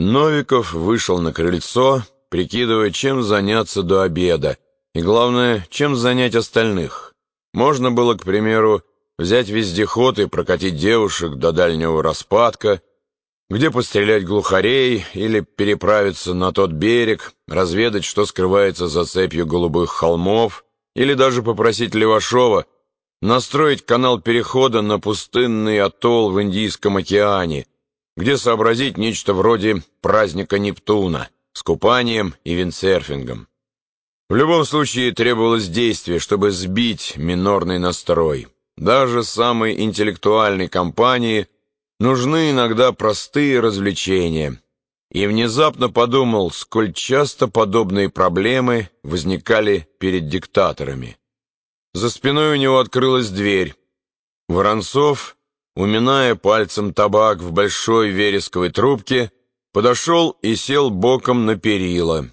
Новиков вышел на крыльцо, прикидывая, чем заняться до обеда, и, главное, чем занять остальных. Можно было, к примеру, взять вездеход и прокатить девушек до дальнего распадка, где пострелять глухарей или переправиться на тот берег, разведать, что скрывается за цепью голубых холмов, или даже попросить Левашова настроить канал перехода на пустынный атолл в Индийском океане, где сообразить нечто вроде праздника Нептуна с купанием и виндсерфингом. В любом случае требовалось действие, чтобы сбить минорный настрой. Даже самой интеллектуальной компании нужны иногда простые развлечения. И внезапно подумал, сколь часто подобные проблемы возникали перед диктаторами. За спиной у него открылась дверь. Воронцов, уминая пальцем табак в большой вересковой трубке, подошел и сел боком на перила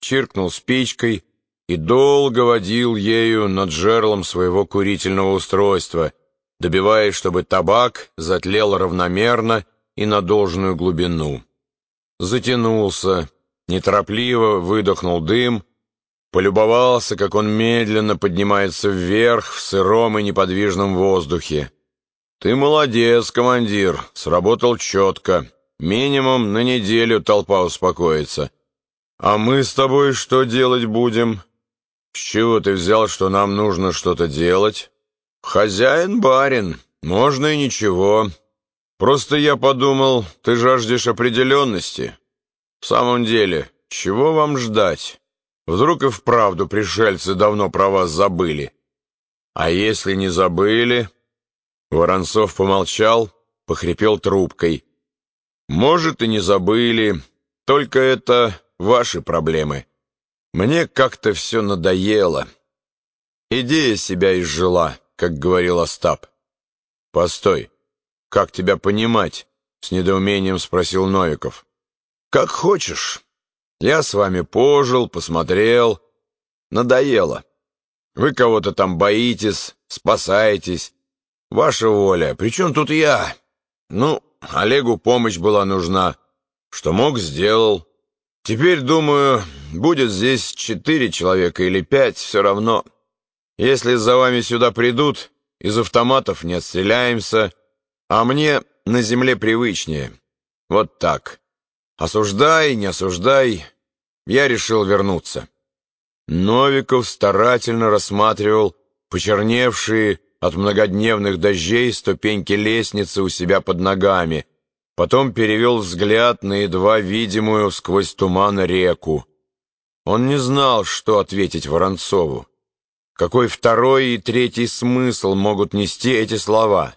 чиркнул спичкой и долго водил ею над жерлом своего курительного устройства, добиваясь, чтобы табак затлел равномерно и на должную глубину. Затянулся, неторопливо выдохнул дым, полюбовался, как он медленно поднимается вверх в сыром и неподвижном воздухе. «Ты молодец, командир, сработал четко. Минимум на неделю толпа успокоится». «А мы с тобой что делать будем?» «С чего ты взял, что нам нужно что-то делать?» «Хозяин-барин, можно и ничего. Просто я подумал, ты жаждешь определенности. В самом деле, чего вам ждать? Вдруг и вправду пришельцы давно про вас забыли? А если не забыли?» Воронцов помолчал, похрипел трубкой. «Может, и не забыли, только это ваши проблемы. Мне как-то все надоело. Идея себя изжила, как говорил Остап. Постой, как тебя понимать? С недоумением спросил Новиков. Как хочешь. Я с вами пожил, посмотрел. Надоело. Вы кого-то там боитесь, спасаетесь. Ваша воля. Причем тут я? Ну, Олегу помощь была нужна. Что мог, сделал. Теперь, думаю, будет здесь четыре человека или пять, все равно. Если за вами сюда придут, из автоматов не отстреляемся, а мне на земле привычнее. Вот так. Осуждай, не осуждай, я решил вернуться. Новиков старательно рассматривал почерневшие от многодневных дождей ступеньки лестницы у себя под ногами — Потом перевел взгляд на едва видимую сквозь туман реку. Он не знал, что ответить Воронцову. Какой второй и третий смысл могут нести эти слова?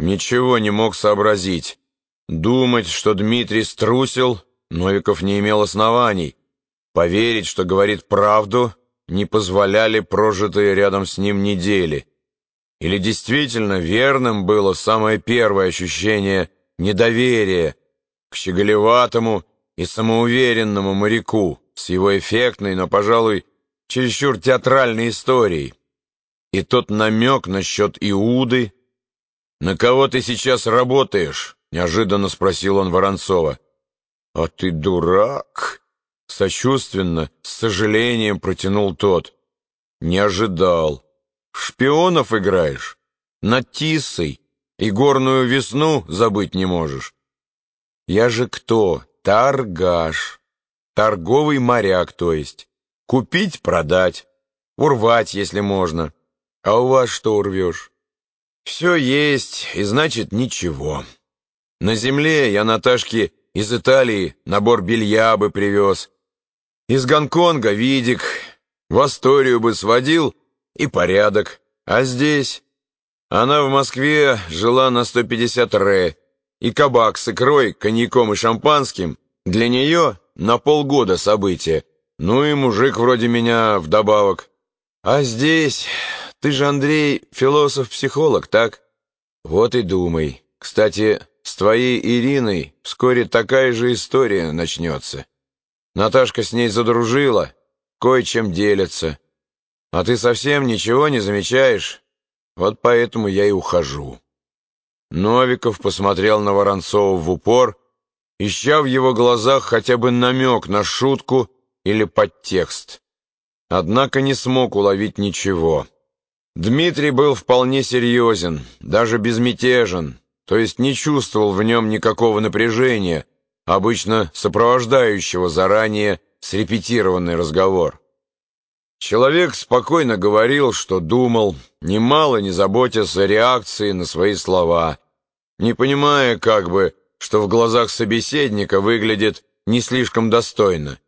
Ничего не мог сообразить. Думать, что Дмитрий струсил, Новиков не имел оснований. Поверить, что говорит правду, не позволяли прожитые рядом с ним недели. Или действительно верным было самое первое ощущение – недоверие к щеголеватому и самоуверенному моряку с его эффектной, но, пожалуй, чересчур театральной историей. И тот намек насчет Иуды. «На кого ты сейчас работаешь?» — неожиданно спросил он Воронцова. «А ты дурак!» — сочувственно, с сожалением протянул тот. «Не ожидал. Шпионов играешь? Над Тиссой?» И горную весну забыть не можешь. Я же кто? Торгаш. Торговый моряк, то есть. Купить, продать. Урвать, если можно. А у вас что урвешь? Все есть, и значит ничего. На земле я Наташке из Италии набор белья бы привез. Из Гонконга видик. В Асторию бы сводил и порядок. А здесь... Она в Москве жила на 150 ре, и кабак с икрой, коньяком и шампанским для нее на полгода событие. Ну и мужик вроде меня вдобавок. А здесь... Ты же, Андрей, философ-психолог, так? Вот и думай. Кстати, с твоей Ириной вскоре такая же история начнется. Наташка с ней задружила, кое-чем делится. А ты совсем ничего не замечаешь? Вот поэтому я и ухожу». Новиков посмотрел на Воронцова в упор ища в его глазах хотя бы намек на шутку или подтекст. Однако не смог уловить ничего. Дмитрий был вполне серьезен, даже безмятежен, то есть не чувствовал в нем никакого напряжения, обычно сопровождающего заранее срепетированный разговор. Человек спокойно говорил, что думал, немало не заботясь о реакции на свои слова, не понимая как бы, что в глазах собеседника выглядит не слишком достойно.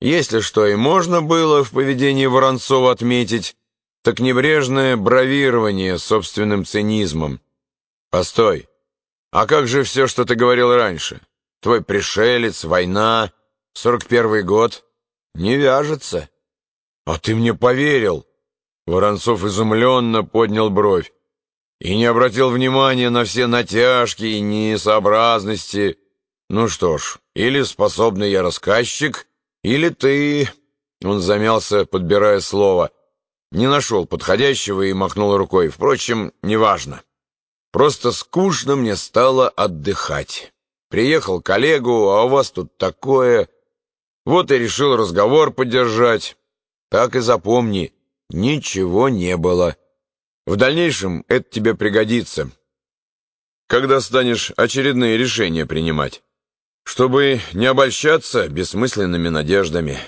Если что и можно было в поведении Воронцова отметить, так небрежное бравирование собственным цинизмом. Постой, а как же все, что ты говорил раньше? Твой пришелец, война, сорок первый год? Не вяжется. А ты мне поверил? Воронцов изумленно поднял бровь и не обратил внимания на все натяжки и несообразности. Ну что ж, или способный я рассказчик, или ты... Он замялся, подбирая слово. Не нашел подходящего и махнул рукой. Впрочем, неважно. Просто скучно мне стало отдыхать. Приехал коллегу, а у вас тут такое... Вот и решил разговор поддержать. Так и запомни, ничего не было. В дальнейшем это тебе пригодится, когда станешь очередные решения принимать, чтобы не обольщаться бессмысленными надеждами.